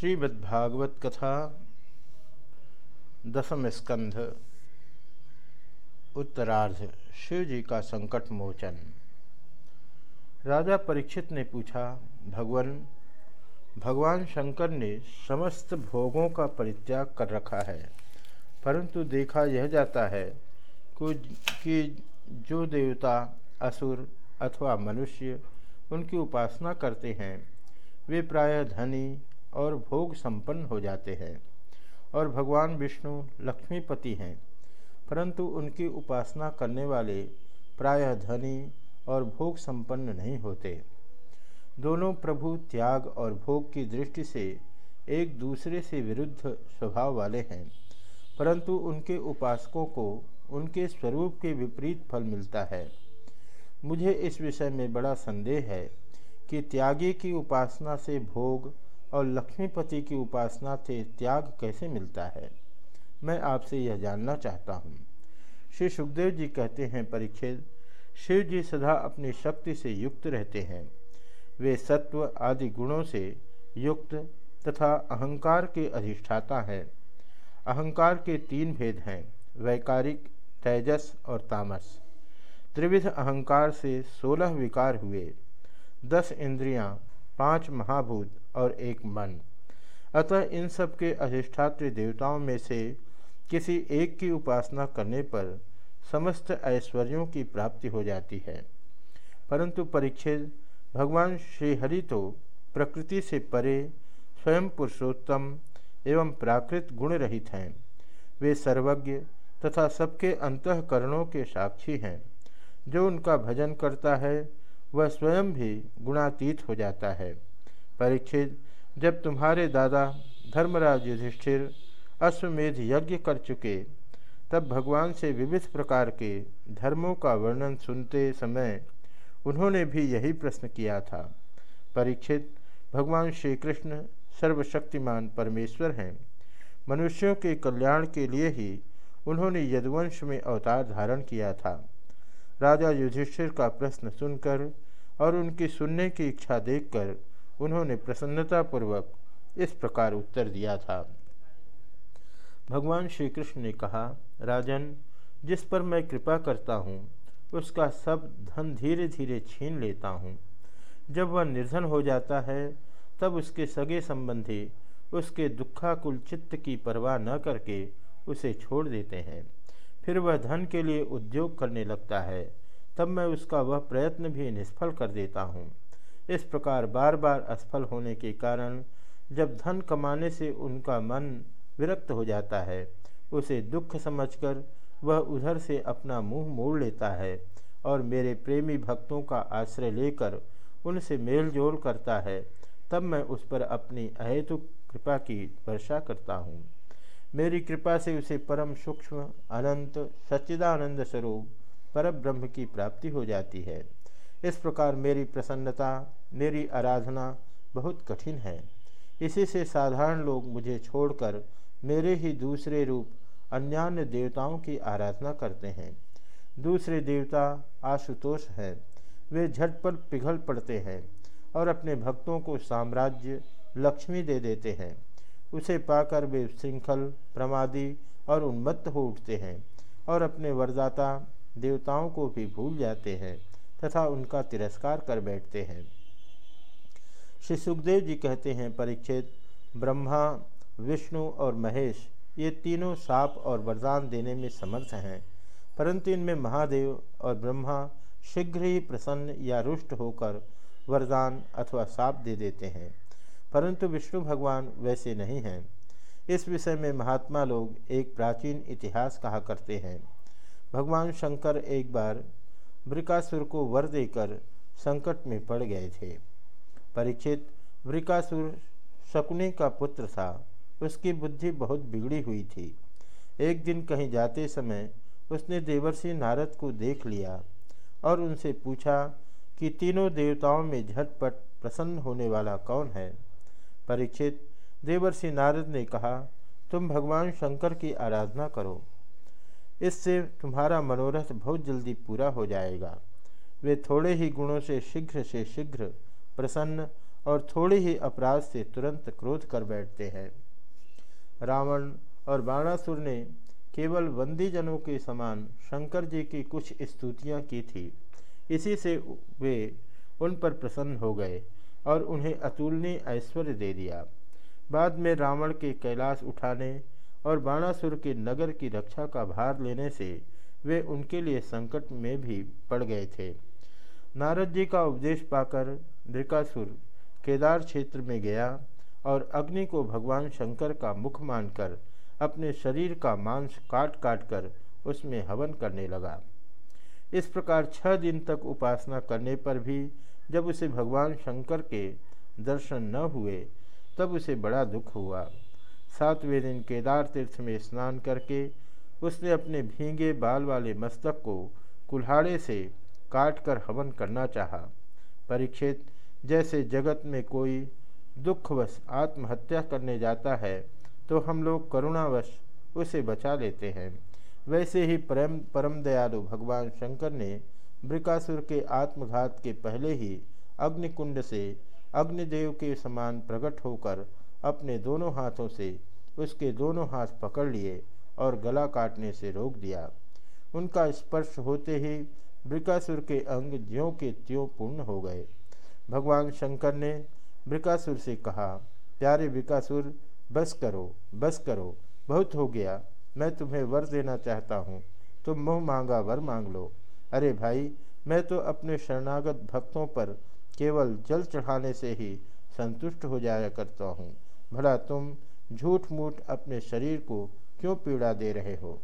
श्रीमद्भागवत कथा दसम स्कंध उत्तरार्ध शिव जी का संकट मोचन राजा परीक्षित ने पूछा, भगवान भगवान शंकर ने समस्त भोगों का परित्याग कर रखा है, परंतु देखा यह जाता है कि जो देवता असुर अथवा मनुष्य उनकी उपासना करते हैं, वे प्रायः धनी और भोग संपन्न हो जाते हैं और भगवान विष्णु लक्ष्मीपति हैं। परंतु उनकी उपासना करने वाले प्रायः धनी और भोग संपन्न नहीं होते। दोनों प्रभु त्याग और भोग की दृष्टि से एक दूसरे से विरुद्ध स्वभाव वाले हैं। परंतु उनके उपासकों को उनके स्वरूप के विपरीत फल मिलता है। मुझे इस विषय में बड़ा संदेह है कि त्यागी की उपासना से भोग और लक्ष्मीपति की उपासना से त्याग कैसे मिलता है? मैं आपसे यह जानना चाहता हूँ। श्री सुखदेव जी कहते हैं परीक्षित शिव जी सदा अपनी शक्ति से युक्त रहते हैं। वे सत्व आदि गुणों से युक्त तथा अहंकार के अधिष्ठाता हैं। अहंकार के तीन भेद हैं वैकारिक तेजस और तामस। त्रिविध अहंकार से सोलह विकार हुए। दस इंद्रियाँ, पाँच महाभूत और एक मन। अतः इन सब के अधिष्ठात्र देवताओं में से किसी एक की उपासना करने पर समस्त ऐश्वर्यों की प्राप्ति हो जाती है। परंतु परीक्षित भगवान श्रीहरि तो प्रकृति से परे स्वयं पुरुषोत्तम एवं प्राकृत गुण रहित हैं। वे सर्वज्ञ तथा सबके अंतकरणों के साक्षी हैं। जो उनका भजन करता है, वह स्वयं भी गुणातीत हो जाता है। परीक्षित, जब तुम्हारे दादा धर्मराज युधिष्ठिर अश्वमेध यज्ञ कर चुके, तब भगवान से विविध प्रकार के धर्मों का वर्णन सुनते समय उन्होंने भी यही प्रश्न किया था। परीक्षित, भगवान श्री कृष्ण सर्वशक्तिमान परमेश्वर हैं। मनुष्यों के कल्याण के लिए ही उन्होंने यदुवंश में अवतार धारण किया था। राजा युधिष्ठिर का प्रश्न सुनकर और उनकी सुनने की इच्छा देखकर उन्होंने प्रसन्नतापूर्वक इस प्रकार उत्तर दिया था। भगवान श्री कृष्ण ने कहा, राजन, जिस पर मैं कृपा करता हूँ, उसका सब धन धीरे धीरे छीन लेता हूँ। जब वह निर्धन हो जाता है, तब उसके सगे संबंधी उसके दुखाकुल चित्त की परवाह न करके उसे छोड़ देते हैं। फिर वह धन के लिए उद्योग करने लगता है, तब मैं उसका वह प्रयत्न भी निष्फल कर देता हूँ। इस प्रकार बार बार असफल होने के कारण जब धन कमाने से उनका मन विरक्त हो जाता है, उसे दुख समझकर वह उधर से अपना मुँह मोड़ लेता है और मेरे प्रेमी भक्तों का आश्रय लेकर उनसे मेल जोल करता है, तब मैं उस पर अपनी अहेतुक कृपा की वर्षा करता हूँ। मेरी कृपा से उसे परम सूक्ष्म, अनंत, सच्चिदानंद स्वरूप पर ब्रह्म की प्राप्ति हो जाती है। इस प्रकार मेरी प्रसन्नता, मेरी आराधना बहुत कठिन है। इसी से साधारण लोग मुझे छोड़कर मेरे ही दूसरे रूप अन्यान्य देवताओं की आराधना करते हैं। दूसरे देवता आशुतोष हैं। वे झटपट पिघल पड़ते हैं और अपने भक्तों को साम्राज्य, लक्ष्मी दे देते हैं। उसे पाकर वे श्रृंखल, प्रमादी और उन्मत्त हो उठते हैं और अपने वरदाता देवताओं को भी भूल जाते हैं। तथा उनका तिरस्कार कर बैठते हैं। श्री सुखदेव जी कहते हैं परीक्षित ब्रह्मा, विष्णु और महेश, ये तीनों साप और वरदान देने में समर्थ हैं, परंतु इनमें महादेव और ब्रह्मा शीघ्र ही प्रसन्न या रुष्ट होकर वरदान अथवा साप दे देते हैं, परंतु विष्णु भगवान वैसे नहीं हैं। इस विषय में महात्मा लोग एक प्राचीन इतिहास कहा करते हैं। भगवान शंकर एक बार वृकासुर को वर देकर संकट में पड़ गए थे। परीक्षित वृकासुर शकुनी का पुत्र था। उसकी बुद्धि बहुत बिगड़ी हुई थी। एक दिन कहीं जाते समय उसने देवर्षि नारद को देख लिया और उनसे पूछा कि तीनों देवताओं में झटपट प्रसन्न होने वाला कौन है? परीक्षित देवर्षि नारद ने कहा, तुम भगवान शंकर की आराधना करो। इससे तुम्हारा मनोरथ बहुत जल्दी पूरा हो जाएगा। वे थोड़े ही गुणों से शीघ्र से शीघ्र प्रसन्न और थोड़े ही अपराध से तुरंत क्रोध कर बैठते हैं। रावण और बाणासुर ने केवल बंदीजनों के समान शंकर जी की कुछ स्तुतियाँ की थी। इसी से वे उन पर प्रसन्न हो गए और उन्हें अतुलनीय ऐश्वर्य दे दिया। बाद में रावण के कैलाश उठाने और बाणासुर के नगर की रक्षा का भार लेने से वे उनके लिए संकट में भी पड़ गए थे। नारद जी का उपदेश पाकर द्रिकासुर केदार क्षेत्र में गया और अग्नि को भगवान शंकर का मुख मानकर अपने शरीर का मांस काट काट कर उसमें हवन करने लगा। इस प्रकार छह दिन तक उपासना करने पर भी जब उसे भगवान शंकर के दर्शन न हुए, तब उसे बड़ा दुख हुआ। सातवें दिन केदार तीर्थ में स्नान करके उसने अपने भींगे बाल वाले मस्तक को कुल्हाड़े से काट कर हवन करना चाहा। परीक्षित, जैसे जगत में कोई दुखवश आत्महत्या करने जाता है तो हम लोग करुणावश उसे बचा लेते हैं। वैसे ही परम परम दयालु भगवान शंकर ने ब्रिकासुर के आत्मघात के पहले ही अग्निकुंड से अग्निदेव के समान प्रकट होकर अपने दोनों हाथों से उसके दोनों हाथ पकड़ लिए और गला काटने से रोक दिया। उनका स्पर्श होते ही ब्रिकासुर के अंग ज्यों के त्यों पूर्ण हो गए। भगवान शंकर ने ब्रिकासुर से कहा, प्यारे ब्रिकासुर बस करो बस करो। बहुत हो गया। मैं तुम्हें वर देना चाहता हूँ। तुम मुँह मांगा, वर मांग लो। अरे भाई, मैं तो अपने शरणागत भक्तों पर केवल जल चढ़ाने से ही संतुष्ट हो जाया करता हूँ। भला तुम झूठ मूठ अपने शरीर को क्यों पीड़ा दे रहे हो?